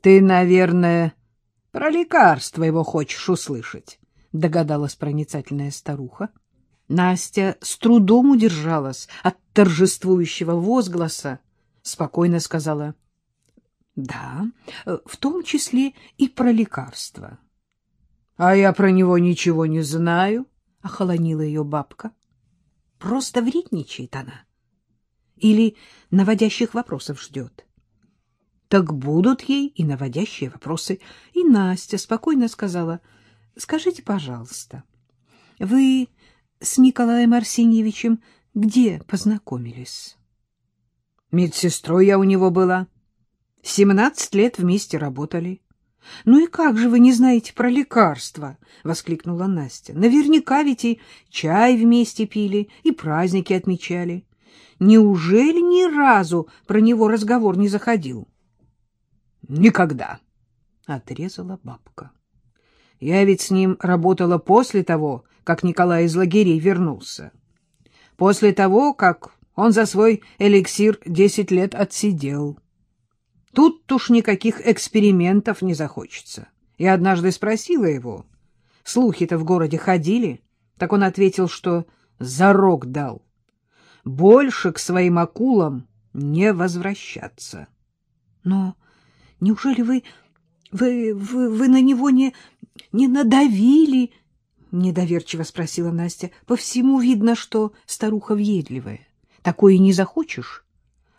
— Ты, наверное, про лекарство его хочешь услышать, — догадалась проницательная старуха. Настя с трудом удержалась от торжествующего возгласа, спокойно сказала — Да, в том числе и про лекарство. — А я про него ничего не знаю, — охолонила ее бабка. — Просто вредничает она. Или наводящих вопросов ждет. Так будут ей и наводящие вопросы. И Настя спокойно сказала, — Скажите, пожалуйста, вы с Николаем Арсеньевичем где познакомились? Медсестрой я у него была. Семнадцать лет вместе работали. — Ну и как же вы не знаете про лекарства? — воскликнула Настя. — Наверняка ведь и чай вместе пили, и праздники отмечали. Неужели ни разу про него разговор не заходил? — Никогда, — отрезала бабка. — Я ведь с ним работала после того, как Николай из лагерей вернулся. После того, как он за свой эликсир десять лет отсидел. Тут уж никаких экспериментов не захочется. Я однажды спросила его, слухи-то в городе ходили, так он ответил, что зарок дал. Больше к своим акулам не возвращаться. Но неужели вы... вы, вы, вы на него не, не надавили? — недоверчиво спросила Настя. — По всему видно, что старуха въедливая. Такое не захочешь,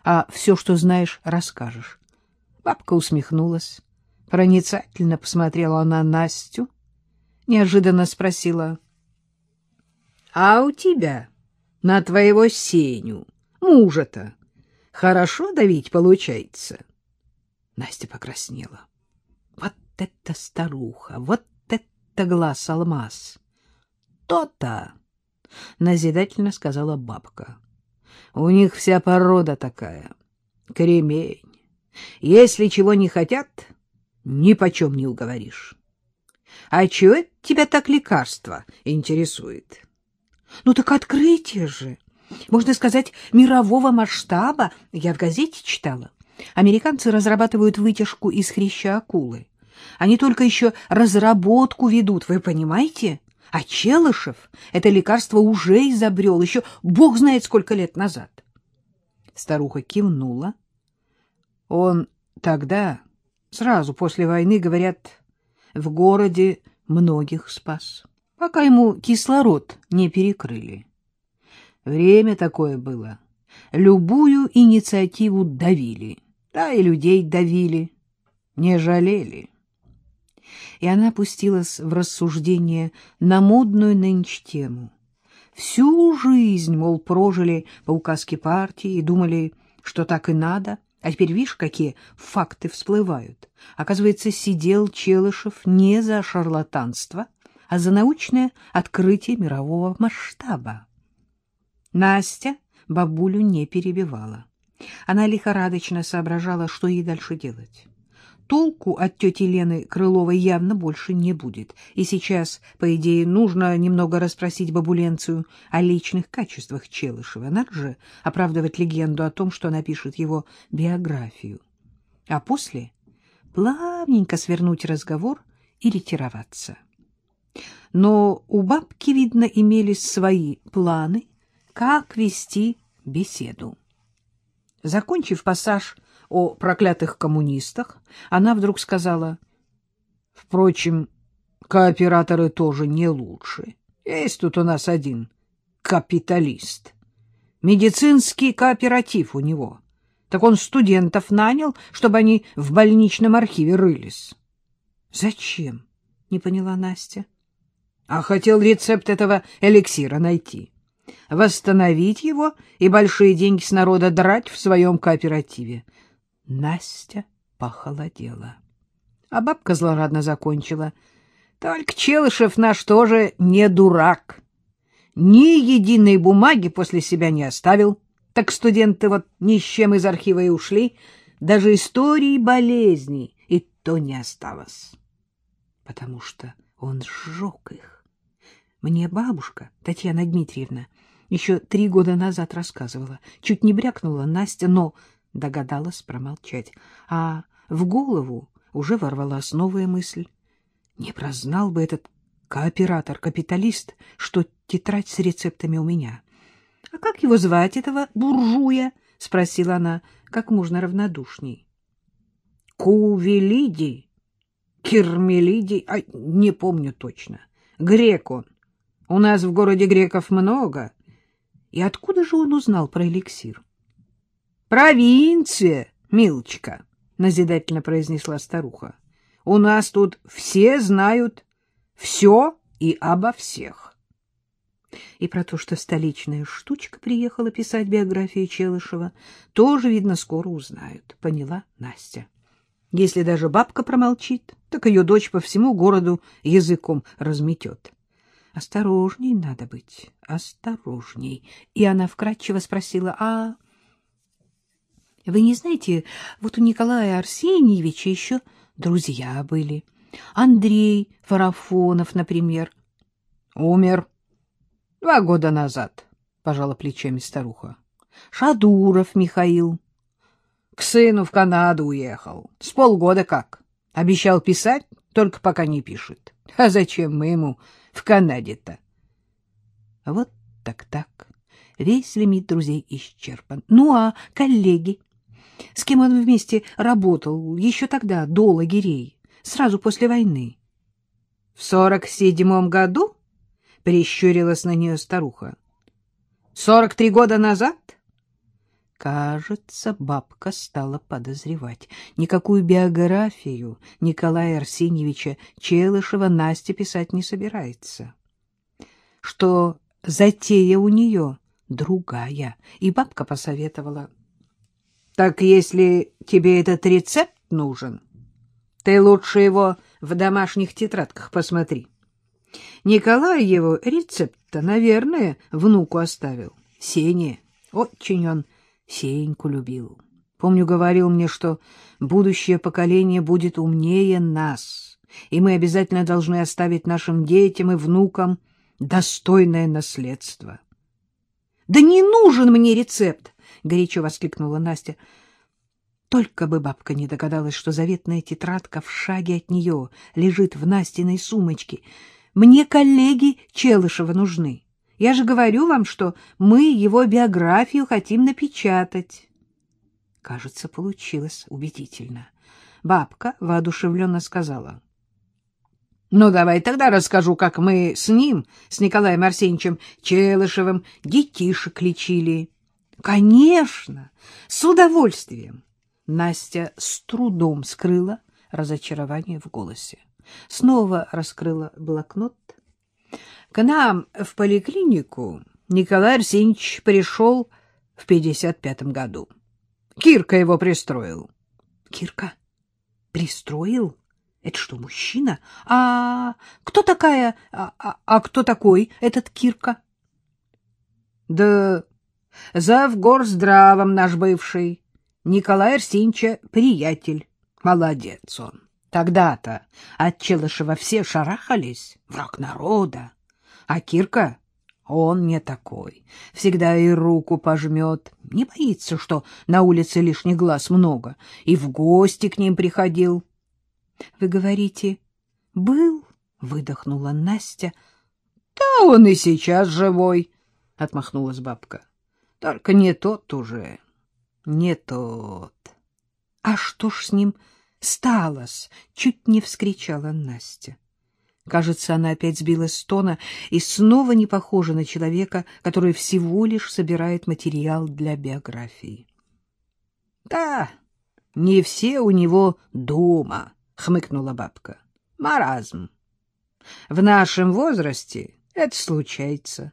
а все, что знаешь, расскажешь. Бабка усмехнулась. Проницательно посмотрела на Настю. Неожиданно спросила. — А у тебя, на твоего Сеню, мужа-то, хорошо давить получается? Настя покраснела. Вот это старуха, вот это глаз алмаз! То-то! — назидательно сказала бабка. — У них вся порода такая. Кремень. Если чего не хотят, ни почем не уговоришь. А чего тебя так лекарство интересует? Ну так открытие же. Можно сказать, мирового масштаба. Я в газете читала. Американцы разрабатывают вытяжку из хряща акулы. Они только еще разработку ведут, вы понимаете? А Челышев это лекарство уже изобрел, еще бог знает сколько лет назад. Старуха кивнула, он тогда, сразу после войны, говорят, в городе многих спас, пока ему кислород не перекрыли. Время такое было. Любую инициативу давили, да и людей давили, не жалели. И она пустилась в рассуждение на модную нынче тему. Всю жизнь, мол, прожили по указке партии и думали, что так и надо — а теперь видишь, какие факты всплывают. Оказывается, сидел Челышев не за шарлатанство, а за научное открытие мирового масштаба. Настя бабулю не перебивала. Она лихорадочно соображала, что ей дальше делать толку от тети Лены Крыловой явно больше не будет. И сейчас, по идее, нужно немного расспросить бабуленцию о личных качествах Челышева. Надо же оправдывать легенду о том, что она пишет его биографию. А после плавненько свернуть разговор и ретироваться. Но у бабки, видно, имелись свои планы, как вести беседу. Закончив пассаж о проклятых коммунистах, она вдруг сказала, «Впрочем, кооператоры тоже не лучше. Есть тут у нас один капиталист. Медицинский кооператив у него. Так он студентов нанял, чтобы они в больничном архиве рылись». «Зачем?» — не поняла Настя. «А хотел рецепт этого эликсира найти» восстановить его и большие деньги с народа драть в своем кооперативе. Настя похолодела. А бабка злорадно закончила. Только Челышев наш тоже не дурак. Ни единой бумаги после себя не оставил. Так студенты вот ни с чем из архива и ушли. Даже истории болезней и то не осталось. Потому что он сжег их. Мне бабушка, Татьяна Дмитриевна, еще три года назад рассказывала. Чуть не брякнула Настя, но догадалась промолчать. А в голову уже ворвалась новая мысль. Не прознал бы этот кооператор-капиталист, что тетрадь с рецептами у меня. — А как его звать, этого буржуя? — спросила она как можно равнодушней. — Кувелиди, Кирмелиди, а не помню точно. Грек он. У нас в городе греков много. И откуда же он узнал про эликсир? — Провинция, милочка, — назидательно произнесла старуха. — У нас тут все знают все и обо всех. И про то, что столичная штучка приехала писать биографию Челышева, тоже, видно, скоро узнают, поняла Настя. Если даже бабка промолчит, так ее дочь по всему городу языком разметет. Осторожней надо быть, осторожней. И она вкратчиво спросила, а... Вы не знаете, вот у Николая Арсеньевича еще друзья были. Андрей Фарафонов, например. Умер два года назад, пожала плечами старуха. Шадуров Михаил. К сыну в Канаду уехал. С полгода как. Обещал писать, только пока не пишет. А зачем мы ему в Канаде-то? Вот так-так. Весь лимит друзей исчерпан. Ну, а коллеги? С кем он вместе работал еще тогда, до лагерей? сразу после войны. — В сорок седьмом году? — прищурилась на нее старуха. — Сорок три года назад? Кажется, бабка стала подозревать. Никакую биографию Николая Арсеньевича Челышева Настя писать не собирается. Что затея у нее другая, и бабка посоветовала. — Так если тебе этот рецепт нужен... Ты лучше его в домашних тетрадках посмотри. Николай его рецепт-то, наверное, внуку оставил. Сене. Очень он Сеньку любил. Помню, говорил мне, что будущее поколение будет умнее нас, и мы обязательно должны оставить нашим детям и внукам достойное наследство. — Да не нужен мне рецепт! — горячо воскликнула Настя. Только бы бабка не догадалась, что заветная тетрадка в шаге от нее лежит в Настиной сумочке. Мне коллеги Челышева нужны. Я же говорю вам, что мы его биографию хотим напечатать. Кажется, получилось убедительно. Бабка воодушевленно сказала. — Ну, давай тогда расскажу, как мы с ним, с Николаем Арсеньевичем Челышевым, детишек лечили. — Конечно, с удовольствием. Настя с трудом скрыла разочарование в голосе. Снова раскрыла блокнот. К нам в поликлинику Николай Арсеньевич пришел в 55-м году. Кирка его пристроил. Кирка? Пристроил? Это что, мужчина? А кто такая, а, а, а кто такой этот Кирка? Да завгорздравом наш бывший. Николай Арсеньевича приятель. Молодец он. Тогда-то от Челышева все шарахались, враг народа. А Кирка, он не такой. Всегда и руку пожмет. Не боится, что на улице лишний глаз много. И в гости к ним приходил. — Вы говорите, был? — выдохнула Настя. — Да он и сейчас живой, — отмахнулась бабка. — Только не тот уже. — не тот. А что ж с ним сталось? Чуть не вскричала Настя. Кажется, она опять сбилась с тона и снова не похожа на человека, который всего лишь собирает материал для биографии. — Да, не все у него дома, — хмыкнула бабка. — Маразм. В нашем возрасте это случается.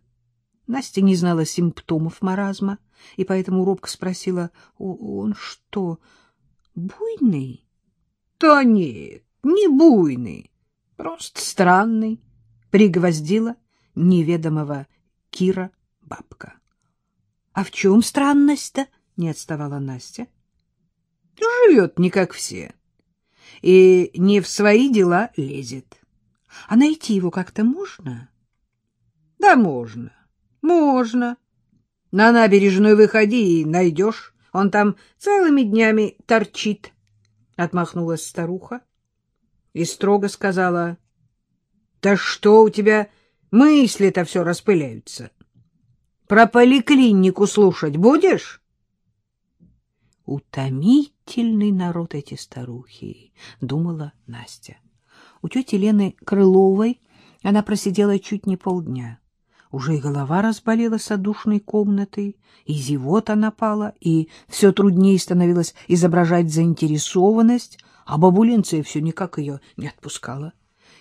Настя не знала симптомов маразма и поэтому робко спросила, он что, буйный? Да нет, не буйный, просто странный, пригвоздила неведомого Кира бабка. А в чем странность-то? Не отставала Настя. Живет не как все и не в свои дела лезет. А найти его как-то можно? Да можно. Можно. На набережную выходи и найдешь. Он там целыми днями торчит. отмахнулась старуха и строго сказала, — Да что у тебя мысли-то все распыляются? Про поликлинику слушать будешь? Утомительный народ эти старухи, — думала Настя. У тети Лены Крыловой она просидела чуть не полдня. Уже и голова разболелась от душной комнаты, и зевота напала, и все труднее становилось изображать заинтересованность, а бабулинция все никак ее не отпускала.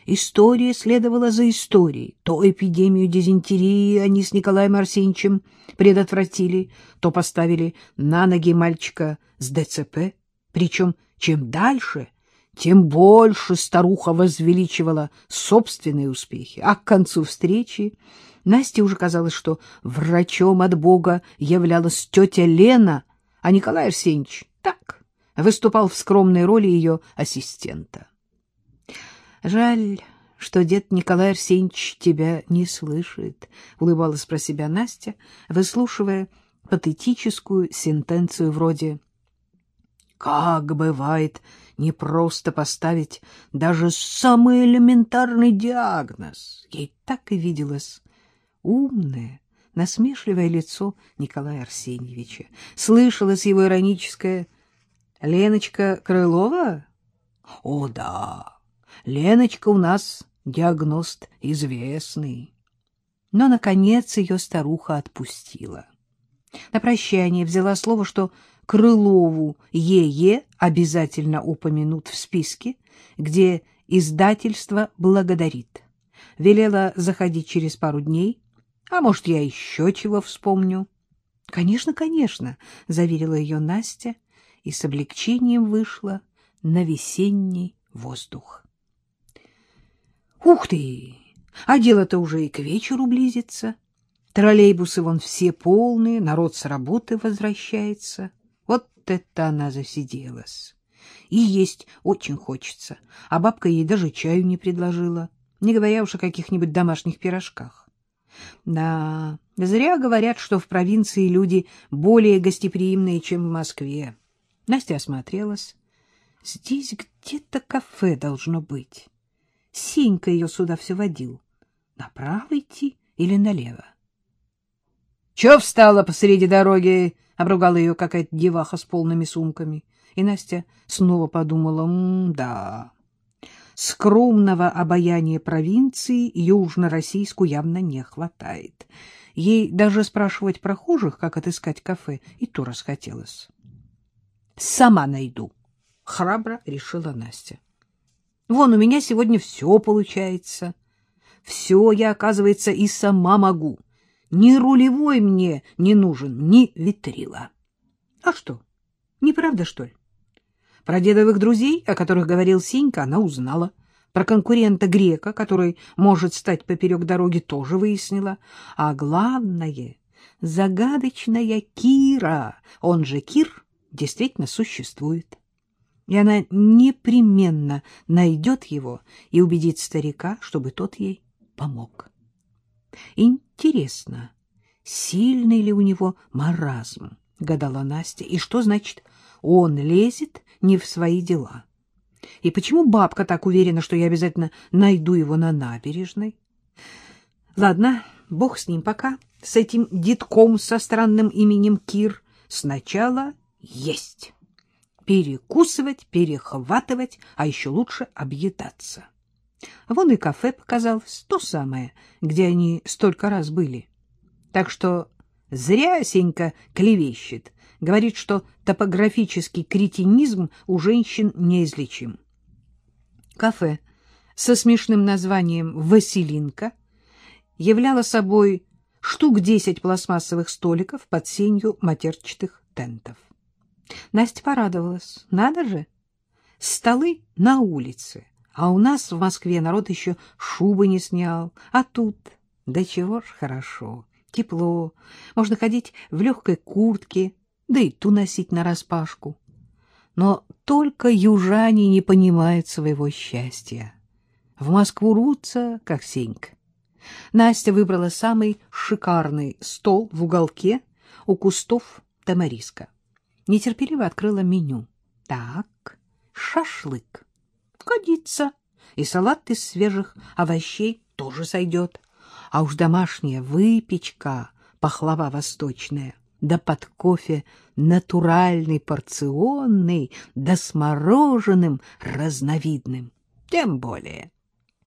История следовала за историей. То эпидемию дизентерии они с Николаем Арсеньевичем предотвратили, то поставили на ноги мальчика с ДЦП. Причем чем дальше, тем больше старуха возвеличивала собственные успехи. А к концу встречи Насте уже казалось, что врачом от Бога являлась тетя Лена, а Николай Арсеньевич так выступал в скромной роли ее ассистента. Жаль, что дед Николай Арсеньевич тебя не слышит, — улыбалась про себя Настя, выслушивая патетическую сентенцию вроде «Как бывает непросто поставить даже самый элементарный диагноз!» Ей так и виделось умное, насмешливое лицо Николая Арсеньевича. Слышалось его ироническое «Леночка Крылова?» «О, да!» Леночка у нас диагност известный. Но, наконец, ее старуха отпустила. На прощание взяла слово, что Крылову Е.Е. обязательно упомянут в списке, где издательство благодарит. Велела заходить через пару дней, а может, я еще чего вспомню. — Конечно, конечно, — заверила ее Настя и с облегчением вышла на весенний воздух. Ух ты! А дело-то уже и к вечеру близится. Троллейбусы вон все полные, народ с работы возвращается. Вот это она засиделась. И есть очень хочется, а бабка ей даже чаю не предложила, не говоря уж о каких-нибудь домашних пирожках. Да, зря говорят, что в провинции люди более гостеприимные, чем в Москве. Настя осмотрелась. Здесь где-то кафе должно быть. Сенька ее сюда все водил. Направо идти или налево? — Че встала посреди дороги? — обругала ее какая-то деваха с полными сумками. И Настя снова подумала, м-да, скромного обаяния провинции южно-российску явно не хватает. Ей даже спрашивать прохожих, как отыскать кафе, и то расхотелось. — Сама найду, — храбро решила Настя. Вон у меня сегодня все получается. Все я, оказывается, и сама могу. Ни рулевой мне не нужен, ни ветрила. А что, неправда, что ли? Про дедовых друзей, о которых говорил Синька, она узнала. Про конкурента Грека, который может стать поперек дороги, тоже выяснила. А главное, загадочная Кира, он же Кир, действительно существует и она непременно найдет его и убедит старика, чтобы тот ей помог. Интересно, сильный ли у него маразм, гадала Настя, и что значит он лезет не в свои дела? И почему бабка так уверена, что я обязательно найду его на набережной? Ладно, бог с ним пока, с этим детком со странным именем Кир. Сначала есть перекусывать, перехватывать, а еще лучше объедаться. Вон и кафе показалось, то самое, где они столько раз были. Так что зря Сенька клевещет, говорит, что топографический кретинизм у женщин неизлечим. Кафе со смешным названием «Василинка» являло собой штук десять пластмассовых столиков под сенью матерчатых тентов. Настя порадовалась. Надо же! Столы на улице, а у нас в Москве народ еще шубы не снял. А тут, да чего ж хорошо, тепло, можно ходить в легкой куртке, да и ту носить нараспашку. Но только южане не понимают своего счастья. В Москву рутся, как сенька. Настя выбрала самый шикарный стол в уголке у кустов тамариска нетерпеливо открыла меню. Так, шашлык. Годится. И салат из свежих овощей тоже сойдет. А уж домашняя выпечка, пахлава восточная, да под кофе натуральный порционный, да с мороженым разновидным. Тем более.